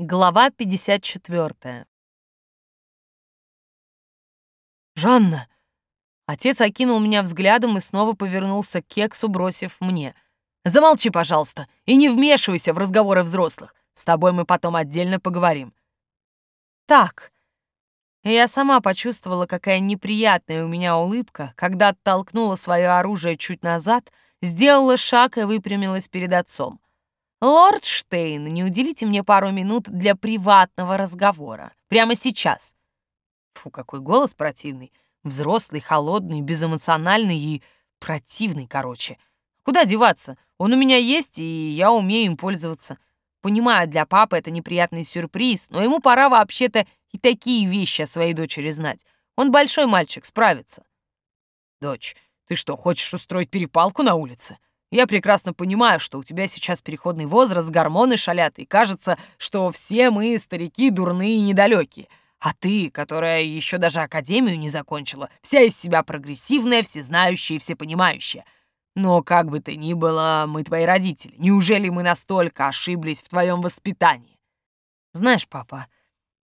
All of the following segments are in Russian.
Глава 54. «Жанна!» Отец окинул меня взглядом и снова повернулся к кексу, бросив мне. «Замолчи, пожалуйста, и не вмешивайся в разговоры взрослых. С тобой мы потом отдельно поговорим». «Так». Я сама почувствовала, какая неприятная у меня улыбка, когда оттолкнула свое оружие чуть назад, сделала шаг и выпрямилась перед отцом. «Лорд Штейн, не уделите мне пару минут для приватного разговора. Прямо сейчас». Фу, какой голос противный. Взрослый, холодный, безэмоциональный и противный, короче. Куда деваться? Он у меня есть, и я умею им пользоваться. Понимаю, для папы это неприятный сюрприз, но ему пора вообще-то и такие вещи о своей дочери знать. Он большой мальчик, справится. Дочь, ты что, хочешь устроить перепалку на улице? Я прекрасно понимаю, что у тебя сейчас переходный возраст, гормоны шалят, и кажется, что все мы, старики, дурные и недалекие. А ты, которая еще даже академию не закончила, вся из себя прогрессивная, всезнающая и всепонимающая. Но как бы ты ни было, мы твои родители. Неужели мы настолько ошиблись в твоем воспитании? Знаешь, папа,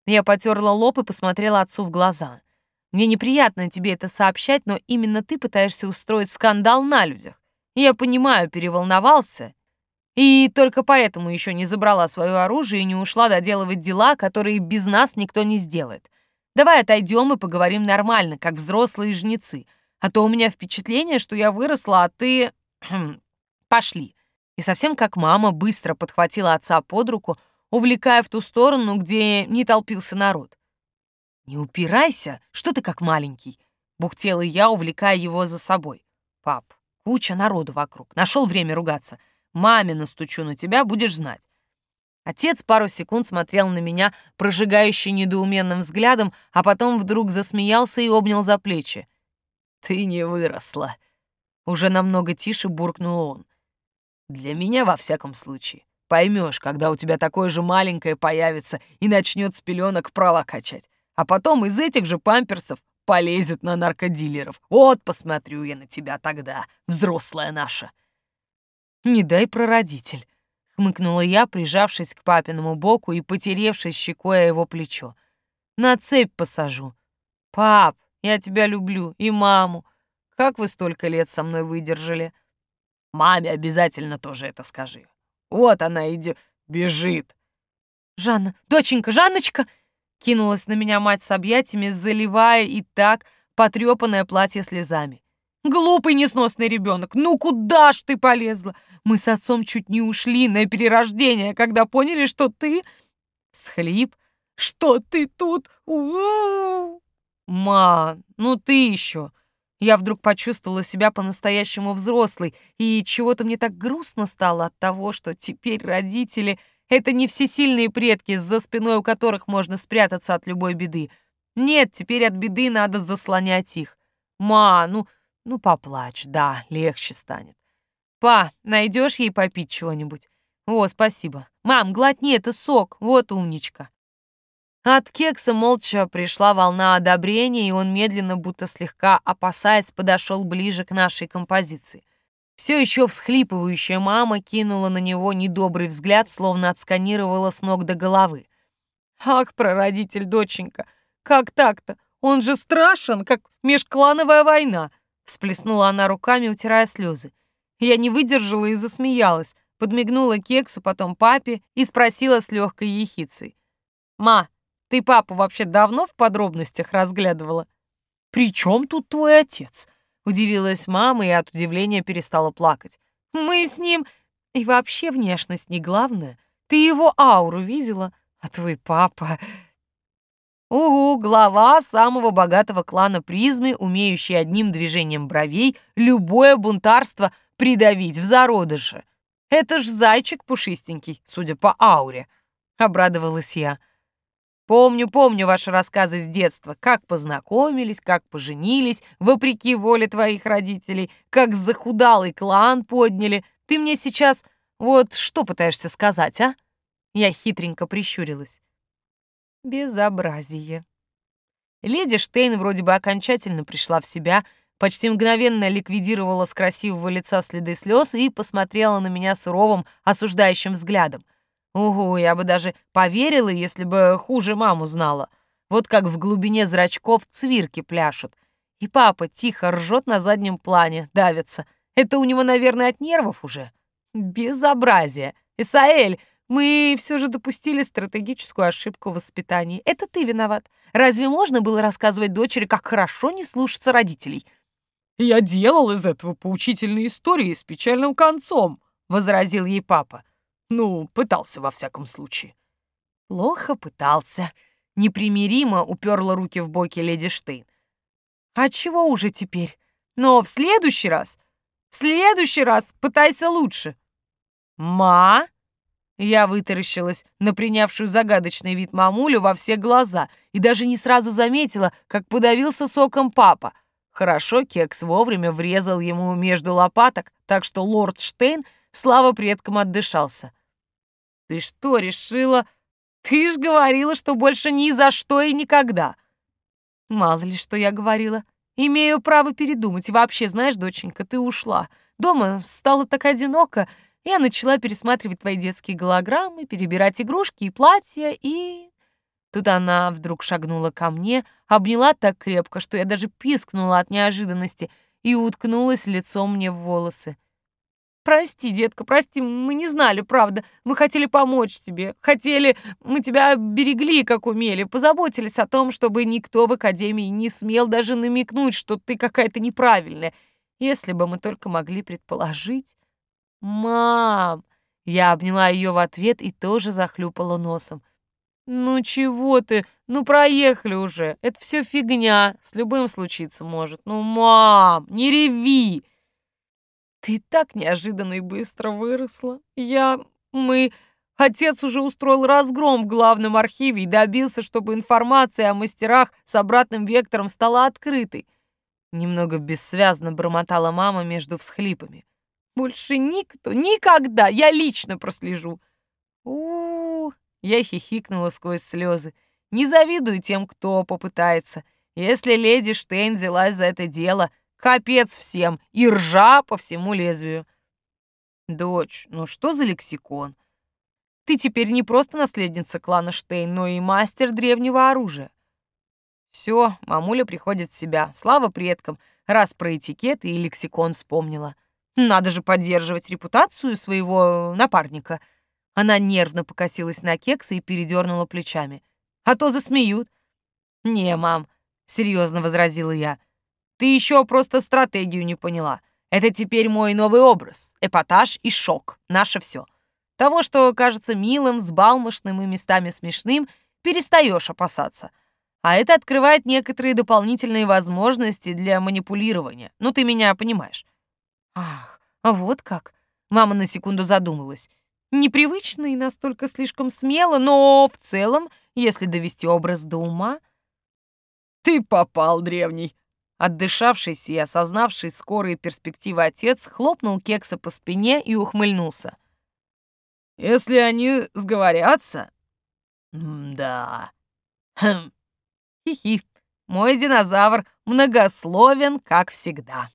я потерла лоб и посмотрела отцу в глаза. Мне неприятно тебе это сообщать, но именно ты пытаешься устроить скандал на людях. Я понимаю, переволновался, и только поэтому еще не забрала свое оружие и не ушла доделывать дела, которые без нас никто не сделает. Давай отойдем и поговорим нормально, как взрослые жнецы. А то у меня впечатление, что я выросла, а ты... Пошли. И совсем как мама быстро подхватила отца под руку, увлекая в ту сторону, где не толпился народ. «Не упирайся, что ты как маленький», — бухтела я, увлекая его за собой. «Пап, Куча народу вокруг. Нашел время ругаться. Маме настучу на тебя, будешь знать. Отец пару секунд смотрел на меня, прожигающий недоуменным взглядом, а потом вдруг засмеялся и обнял за плечи. «Ты не выросла!» Уже намного тише буркнул он. «Для меня, во всяком случае. Поймешь, когда у тебя такое же маленькое появится и начнет с пеленок права качать. А потом из этих же памперсов полезет на наркодилеров. Вот посмотрю я на тебя тогда, взрослая наша. Не дай прародитель, хмыкнула я, прижавшись к папиному боку и потеревшись щекой о его плечо. На цепь посажу. Пап, я тебя люблю, и маму. Как вы столько лет со мной выдержали? Маме обязательно тоже это скажи. Вот она идет, бежит. Жанна, доченька, Жанночка, Кинулась на меня мать с объятиями, заливая и так потрепанное платье слезами. «Глупый несносный ребенок, ну куда ж ты полезла? Мы с отцом чуть не ушли на перерождение, когда поняли, что ты...» Схлип. «Что ты тут? «Ма, ну ты еще...» Я вдруг почувствовала себя по-настоящему взрослой, и чего-то мне так грустно стало от того, что теперь родители это не всесильные предки, за спиной у которых можно спрятаться от любой беды. Нет, теперь от беды надо заслонять их. Ма, ну, ну поплачь, да, легче станет. Па, найдешь ей попить чего-нибудь? О, спасибо. Мам, глотни, это сок, вот умничка. От кекса молча пришла волна одобрения, и он медленно, будто слегка опасаясь, подошел ближе к нашей композиции. Все еще всхлипывающая мама кинула на него недобрый взгляд, словно отсканировала с ног до головы. «Ах, прародитель, доченька, как так-то? Он же страшен, как межклановая война!» Всплеснула она руками, утирая слезы. Я не выдержала и засмеялась, подмигнула кексу, потом папе и спросила с легкой ехицей. «Ма, ты папу вообще давно в подробностях разглядывала?» «При чем тут твой отец?» Удивилась мама и от удивления перестала плакать. «Мы с ним... И вообще внешность не главное. Ты его ауру видела, а твой папа...» Угу, глава самого богатого клана призмы, умеющий одним движением бровей любое бунтарство придавить в зародыше. Это ж зайчик пушистенький, судя по ауре. Обрадовалась я. Помню, помню ваши рассказы с детства, как познакомились, как поженились, вопреки воле твоих родителей, как захудалый клан подняли. Ты мне сейчас вот что пытаешься сказать, а? Я хитренько прищурилась. Безобразие. Леди Штейн вроде бы окончательно пришла в себя, почти мгновенно ликвидировала с красивого лица следы слез и посмотрела на меня суровым, осуждающим взглядом. Угу, я бы даже поверила, если бы хуже маму знала. Вот как в глубине зрачков цвирки пляшут. И папа тихо ржет на заднем плане, давится. Это у него, наверное, от нервов уже. Безобразие. Исаэль, мы все же допустили стратегическую ошибку в воспитании. Это ты виноват. Разве можно было рассказывать дочери, как хорошо не слушаться родителей? Я делал из этого поучительные истории с печальным концом, возразил ей папа. Ну, пытался во всяком случае. Плохо пытался. Непримиримо уперла руки в боки леди Штейн. А чего уже теперь? Но в следующий раз, в следующий раз пытайся лучше. Ма? Я вытаращилась на принявшую загадочный вид мамулю во все глаза и даже не сразу заметила, как подавился соком папа. Хорошо Кекс вовремя врезал ему между лопаток, так что лорд Штейн слава предкам отдышался. «Ты что, решила? Ты ж говорила, что больше ни за что и никогда!» «Мало ли, что я говорила. Имею право передумать. Вообще, знаешь, доченька, ты ушла. Дома стало так одиноко, я начала пересматривать твои детские голограммы, перебирать игрушки и платья, и... Тут она вдруг шагнула ко мне, обняла так крепко, что я даже пискнула от неожиданности и уткнулась лицом мне в волосы. «Прости, детка, прости, мы не знали, правда. Мы хотели помочь тебе. Хотели, мы тебя берегли, как умели, позаботились о том, чтобы никто в академии не смел даже намекнуть, что ты какая-то неправильная. Если бы мы только могли предположить...» «Мам!» Я обняла ее в ответ и тоже захлюпала носом. «Ну чего ты? Ну проехали уже. Это все фигня. С любым случиться может. Ну, мам, не реви!» «Ты так неожиданно и быстро выросла. Я... мы...» Отец уже устроил разгром в главном архиве и добился, чтобы информация о мастерах с обратным вектором стала открытой. Немного бессвязно бормотала мама между всхлипами. Больше никто, никогда, я лично прослежу. У, -у, -у я хихикнула сквозь слезы. Не завидую тем, кто попытается. Если леди Штейн взялась за это дело, капец всем, и ржа по всему лезвию. Дочь, ну что за лексикон? Ты теперь не просто наследница клана Штейн, но и мастер древнего оружия. Все, мамуля приходит в себя, слава предкам, раз про этикет и лексикон вспомнила. Надо же поддерживать репутацию своего напарника. Она нервно покосилась на кекса и передернула плечами. А то засмеют. Не, мам, серьезно возразила я. Ты еще просто стратегию не поняла. Это теперь мой новый образ. Эпатаж и шок. Наше все. Того, что кажется милым, сбалмошным и местами смешным, перестаешь опасаться. А это открывает некоторые дополнительные возможности для манипулирования. Ну, ты меня понимаешь. Ах, вот как. Мама на секунду задумалась. Непривычно и настолько слишком смело, но в целом, если довести образ до ума... Ты попал, древний. Отдышавшийся и осознавший скорые перспективы отец хлопнул кекса по спине и ухмыльнулся. Если они сговорятся... да. Хм. Хи-хи. Мой динозавр многословен, как всегда.